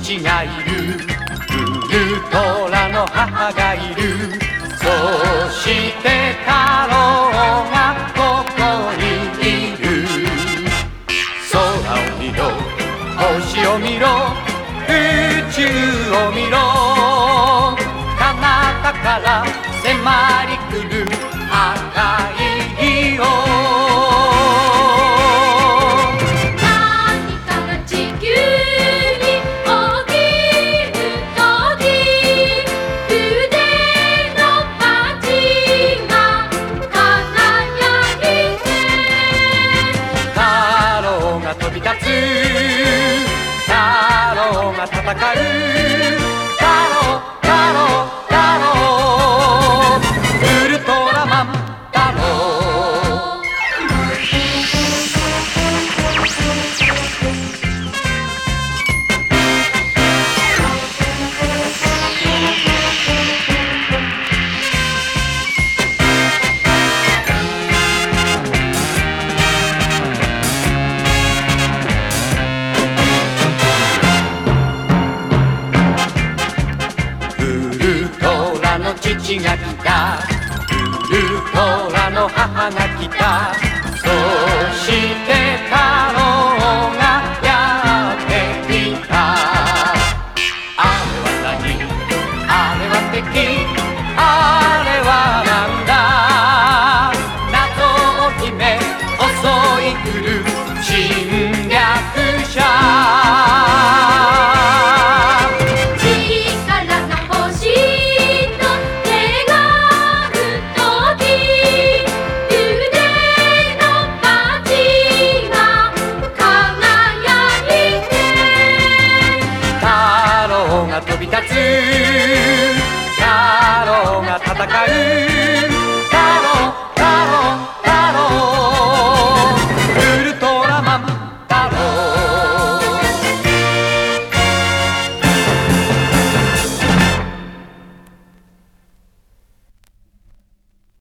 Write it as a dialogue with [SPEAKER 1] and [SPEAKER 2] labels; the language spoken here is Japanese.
[SPEAKER 1] 父がいる。ウルトラの母がいる。そして太郎がここにいる。空を見ろ星を見ろ宇宙を見ろ。彼方から迫り来る立つ。太郎が戦う。日が来た。ルルトラの母が来た。そして太郎がやってきた。あれは何？あれは敵。あれは何戦う。